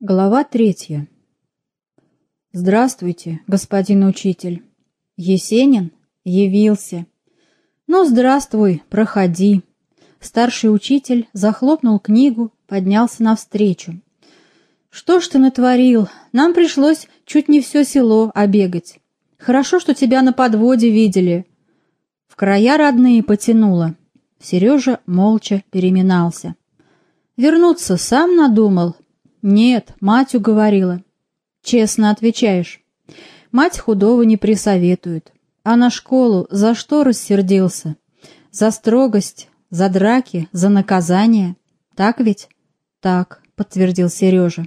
Глава третья. Здравствуйте, господин учитель. Есенин явился. Ну, здравствуй, проходи. Старший учитель захлопнул книгу, поднялся навстречу. Что ж ты натворил? Нам пришлось чуть не все село обегать. Хорошо, что тебя на подводе видели. В края родные потянуло. Сережа молча переминался. Вернуться сам надумал, «Нет, мать уговорила». «Честно отвечаешь». «Мать худого не присоветует. А на школу за что рассердился? За строгость, за драки, за наказание. Так ведь?» «Так», — подтвердил Сережа.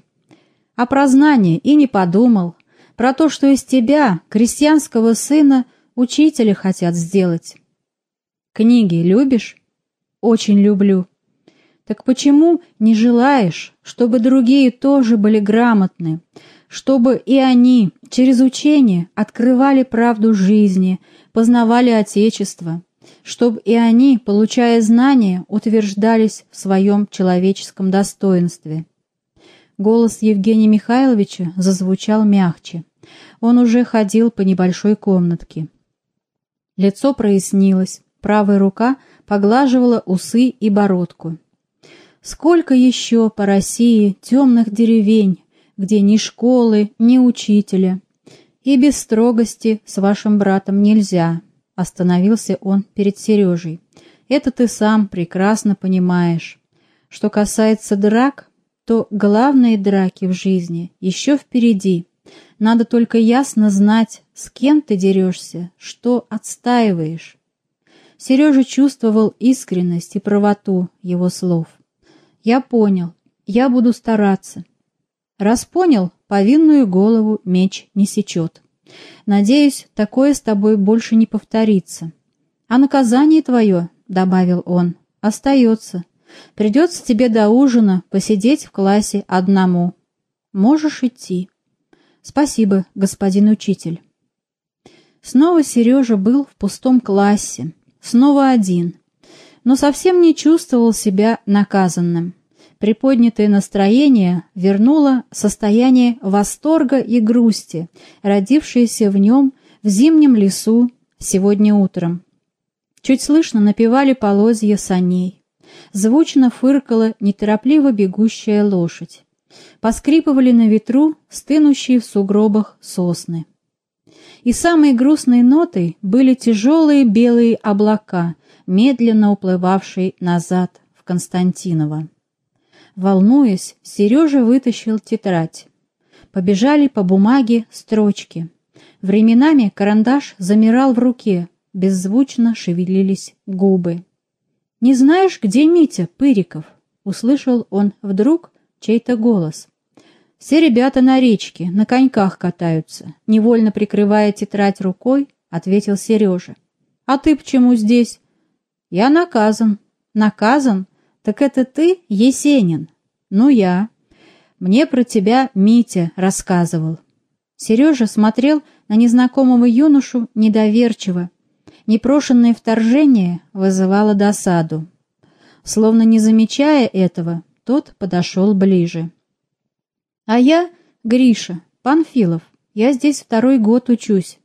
«А про знание и не подумал. Про то, что из тебя, крестьянского сына, учителя хотят сделать». «Книги любишь?» «Очень люблю». Так почему не желаешь, чтобы другие тоже были грамотны, чтобы и они через учение открывали правду жизни, познавали Отечество, чтобы и они, получая знания, утверждались в своем человеческом достоинстве? Голос Евгения Михайловича зазвучал мягче. Он уже ходил по небольшой комнатке. Лицо прояснилось, правая рука поглаживала усы и бородку. Сколько еще по России темных деревень, где ни школы, ни учителя. И без строгости с вашим братом нельзя, остановился он перед Сережей. Это ты сам прекрасно понимаешь. Что касается драк, то главные драки в жизни еще впереди. Надо только ясно знать, с кем ты дерешься, что отстаиваешь. Сережа чувствовал искренность и правоту его слов. Я понял. Я буду стараться. Раз понял, повинную голову меч не сечет. Надеюсь, такое с тобой больше не повторится. А наказание твое, — добавил он, — остается. Придется тебе до ужина посидеть в классе одному. Можешь идти. Спасибо, господин учитель. Снова Сережа был в пустом классе, снова один, но совсем не чувствовал себя наказанным. Приподнятое настроение вернуло состояние восторга и грусти, родившееся в нем в зимнем лесу сегодня утром. Чуть слышно напевали полозья саней. Звучно фыркала неторопливо бегущая лошадь. Поскрипывали на ветру стынущие в сугробах сосны. И самой грустной нотой были тяжелые белые облака, медленно уплывавшие назад в Константиново. Волнуясь, Сережа вытащил тетрадь. Побежали по бумаге строчки. Временами карандаш замирал в руке, беззвучно шевелились губы. «Не знаешь, где Митя Пыриков?» — услышал он вдруг чей-то голос. «Все ребята на речке, на коньках катаются», — невольно прикрывая тетрадь рукой, ответил Сережа. «А ты почему здесь?» «Я наказан». «Наказан? Так это ты, Есенин?» «Ну, я. Мне про тебя Митя рассказывал». Сережа смотрел на незнакомого юношу недоверчиво. Непрошенное вторжение вызывало досаду. Словно не замечая этого, тот подошел ближе. «А я Гриша, Панфилов. Я здесь второй год учусь».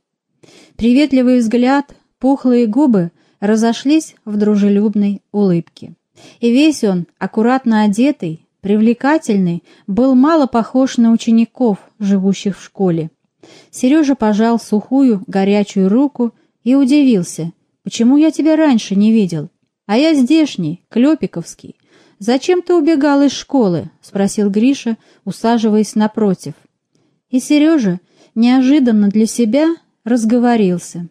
Приветливый взгляд, пухлые губы разошлись в дружелюбной улыбке. И весь он, аккуратно одетый, привлекательный, был мало похож на учеников, живущих в школе. Сережа пожал сухую, горячую руку и удивился, почему я тебя раньше не видел. А я здешний, Клепиковский. «Зачем ты убегал из школы?» — спросил Гриша, усаживаясь напротив. И Сережа, неожиданно для себя, разговорился.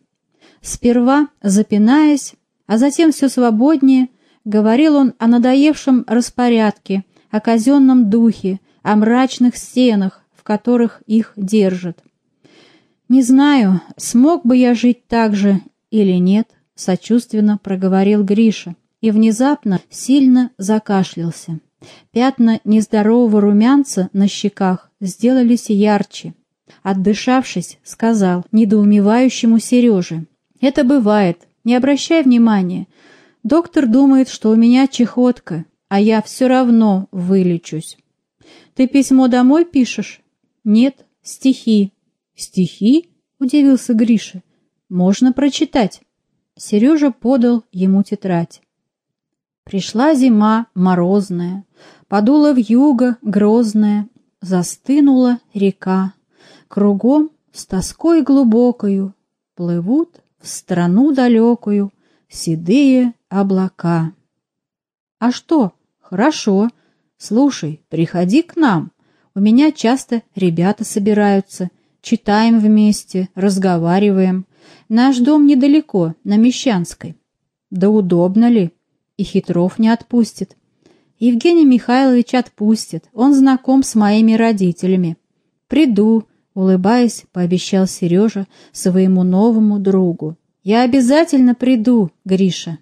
Сперва, запинаясь, а затем все свободнее, Говорил он о надоевшем распорядке, о казенном духе, о мрачных стенах, в которых их держат. «Не знаю, смог бы я жить так же или нет», — сочувственно проговорил Гриша и внезапно сильно закашлялся. Пятна нездорового румянца на щеках сделались ярче. Отдышавшись, сказал недоумевающему Сереже, «Это бывает, не обращай внимания, Доктор думает, что у меня чехотка, а я все равно вылечусь. Ты письмо домой пишешь? Нет, стихи. Стихи? Удивился Гриша. Можно прочитать. Сережа подал ему тетрадь. Пришла зима морозная, подула юго грозная, застынула река. Кругом с тоской глубокою плывут в страну далекую седые облака. А что? Хорошо. Слушай, приходи к нам. У меня часто ребята собираются, читаем вместе, разговариваем. Наш дом недалеко, на Мещанской. Да удобно ли? И Хитров не отпустит. Евгений Михайлович отпустит, он знаком с моими родителями. Приду, улыбаясь, пообещал Сережа своему новому другу. Я обязательно приду, Гриша.